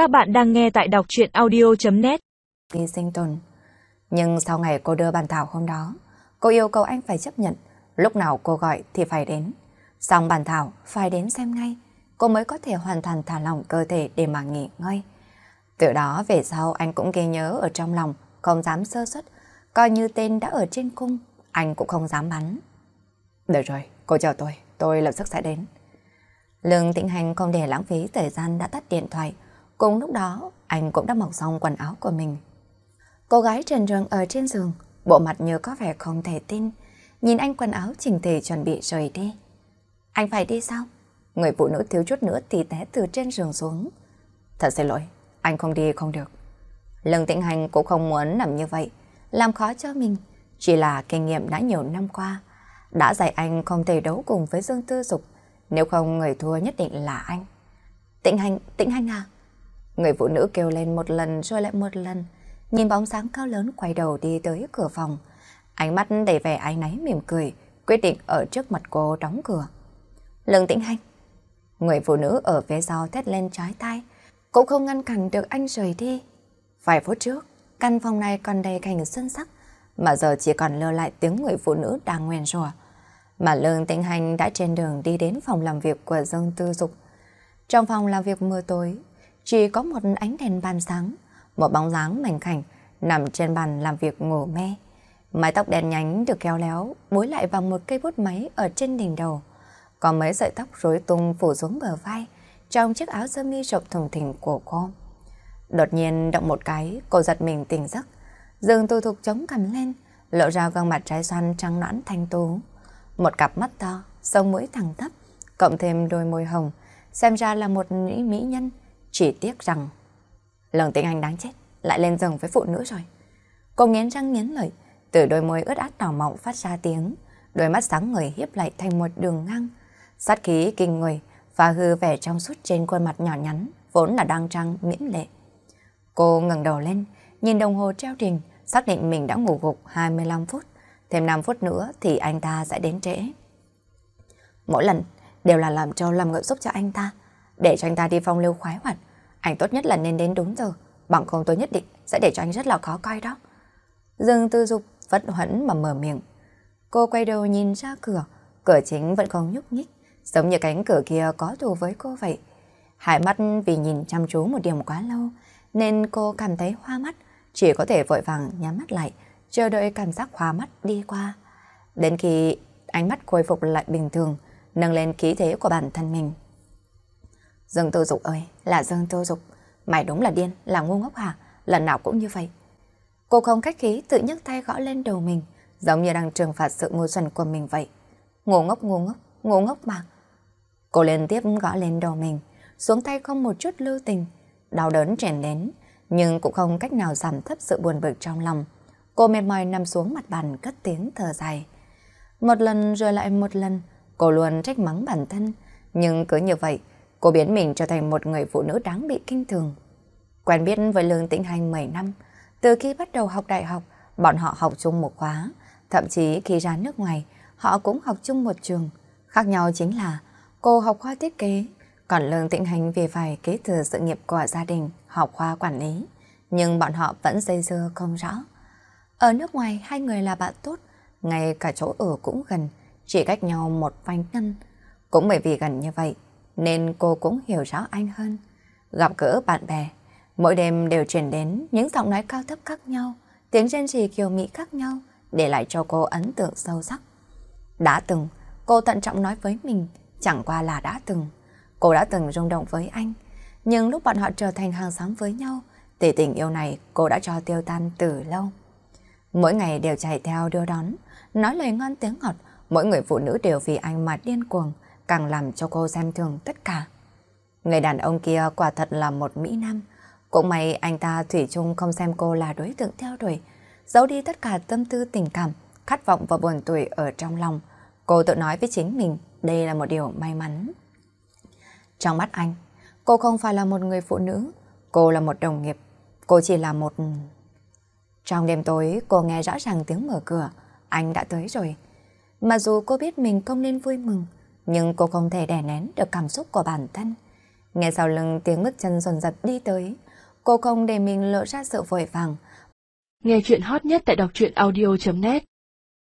Các bạn đang nghe tại đọc chuyện audio.net Đi sinh tồn. Nhưng sau ngày cô đưa bàn thảo hôm đó, cô yêu cầu anh phải chấp nhận, lúc nào cô gọi thì phải đến. Xong bàn thảo phải đến xem ngay, cô mới có thể hoàn toàn thả lỏng cơ thể để mà nghỉ ngơi. Từ đó về sau anh cũng ghi nhớ ở trong lòng, không dám sơ xuất, coi như tên đã ở trên cung, anh cũng không dám bắn. Được rồi, cô chờ tôi, tôi lập tức sẽ đến. Lương Tĩnh Hành không để lãng phí thời gian đã tắt điện thoại. Cùng lúc đó, anh cũng đã mặc xong quần áo của mình. Cô gái trần truồng ở trên giường, bộ mặt như có vẻ không thể tin. Nhìn anh quần áo chỉnh tề chuẩn bị rời đi. Anh phải đi sao? Người phụ nữ thiếu chút nữa thì té từ trên giường xuống. Thật xin lỗi, anh không đi không được. Lương Tĩnh Hành cũng không muốn nằm như vậy, làm khó cho mình. Chỉ là kinh nghiệm đã nhiều năm qua, đã dạy anh không thể đấu cùng với Dương Tư Dục, nếu không người thua nhất định là anh. Tĩnh Hành, Tĩnh Hành à? Người phụ nữ kêu lên một lần rồi lại một lần, nhìn bóng sáng cao lớn quay đầu đi tới cửa phòng. Ánh mắt đầy vẻ ái náy mỉm cười, quyết định ở trước mặt cô đóng cửa. Lương Tĩnh Hành. Người phụ nữ ở phía sau thét lên trái tay, cũng không ngăn cản được anh rời đi. Vài phút trước, căn phòng này còn đầy cảnh xuân sắc, mà giờ chỉ còn lơ lại tiếng người phụ nữ đang nguyền rủa. Mà Lương Tĩnh Hành đã trên đường đi đến phòng làm việc của Dương Tư Dục. Trong phòng làm việc mưa tối, chỉ có một ánh đèn bàn sáng, một bóng dáng mảnh khảnh nằm trên bàn làm việc ngủ mê. Mái tóc đen nhánh được kéo léo, búi lại bằng một cây bút máy ở trên đỉnh đầu. Có mấy sợi tóc rối tung phủ xuống bờ vai, trong chiếc áo sơ mi rộng thùng thình của cô. Đột nhiên động một cái, cô giật mình tỉnh giấc. Dương tu thục chống cằm lên, lộ ra gương mặt trái xoan trắng nõn thanh tú. Một cặp mắt to, sông mũi thẳng thấp, cộng thêm đôi môi hồng, xem ra là một mỹ nhân, chỉ tiếc rằng lần tiếng Anh đáng chết, lại lên giường với phụ nữ rồi. Cô nghiến răng nghiến lợi, từ đôi môi ướt át đỏ mọng phát ra tiếng, đôi mắt sáng người hiếp lại thành một đường ngang. Sát khí kinh người, và hư vẻ trong suốt trên khuôn mặt nhỏ nhắn, vốn là đang trăng miễn lệ. Cô ngẩng đầu lên, nhìn đồng hồ treo trình, xác định mình đã ngủ gục 25 phút. Thêm 5 phút nữa thì anh ta sẽ đến trễ. Mỗi lần đều là làm cho làm ngợi giúp cho anh ta, để cho anh ta đi phong lưu khoái hoạt. Anh tốt nhất là nên đến đúng giờ, bằng không tôi nhất định sẽ để cho anh rất là khó coi đó. Dương tư dục vẫn hẫn mà mở miệng. Cô quay đầu nhìn ra cửa, cửa chính vẫn không nhúc nhích, giống như cánh cửa kia có thù với cô vậy. Hai mắt vì nhìn chăm chú một điểm quá lâu, nên cô cảm thấy hoa mắt, chỉ có thể vội vàng nhắm mắt lại, chờ đợi cảm giác hoa mắt đi qua. Đến khi ánh mắt khôi phục lại bình thường, nâng lên khí thế của bản thân mình. Dương Tư Dục ơi, là Dương Tư Dục, mày đúng là điên, là ngu ngốc hả? Lần nào cũng như vậy. Cô không khách khí tự nhấc tay gõ lên đầu mình, giống như đang trừng phạt sự ngu xuẩn của mình vậy. Ngu ngốc, ngu ngốc, ngu ngốc mà. Cô liên tiếp gõ lên đầu mình, xuống tay không một chút lưu tình, đau đớn trèn đến, nhưng cũng không cách nào giảm thấp sự buồn bực trong lòng. Cô mệt mỏi nằm xuống mặt bàn cất tiếng thở dài. Một lần rồi lại một lần, cô luôn trách mắng bản thân, nhưng cứ như vậy, cô biến mình trở thành một người phụ nữ đáng bị kinh thường. Quen biết với Lương Tĩnh Hành 10 năm, từ khi bắt đầu học đại học, bọn họ học chung một khóa, thậm chí khi ra nước ngoài, họ cũng học chung một trường. Khác nhau chính là cô học khoa thiết kế, còn Lương Tĩnh Hành vì phải kế thừa sự nghiệp của gia đình, học khoa quản lý. Nhưng bọn họ vẫn dây dưa không rõ. Ở nước ngoài hai người là bạn tốt, ngay cả chỗ ở cũng gần, chỉ cách nhau một vành ngăn Cũng bởi vì gần như vậy, nên cô cũng hiểu rõ anh hơn. Gặp gỡ bạn bè, mỗi đêm đều truyền đến những giọng nói cao thấp khác nhau, tiếng rên rỉ kiều mỹ khác nhau, để lại cho cô ấn tượng sâu sắc. Đã từng, cô thận trọng nói với mình, chẳng qua là đã từng. Cô đã từng rung động với anh, nhưng lúc bọn họ trở thành hàng xóm với nhau, thì tình yêu này cô đã cho tiêu tan từ lâu. Mỗi ngày đều chạy theo đưa đón, nói lời ngon tiếng ngọt, mỗi người phụ nữ đều vì anh mà điên cuồng, càng làm cho cô xem thường tất cả. Người đàn ông kia quả thật là một Mỹ Nam, cũng may anh ta thủy chung không xem cô là đối tượng theo đuổi, giấu đi tất cả tâm tư tình cảm, khát vọng và buồn tuổi ở trong lòng. Cô tự nói với chính mình, đây là một điều may mắn. Trong mắt anh, cô không phải là một người phụ nữ, cô là một đồng nghiệp, cô chỉ là một... Trong đêm tối, cô nghe rõ ràng tiếng mở cửa, anh đã tới rồi. Mà dù cô biết mình không nên vui mừng, nhưng cô không thể đè nén được cảm xúc của bản thân. Nghe sau lưng tiếng bước chân dồn dập đi tới, cô không để mình lộ ra sự vội vàng. Nghe chuyện hot nhất tại đọc truyện audio.net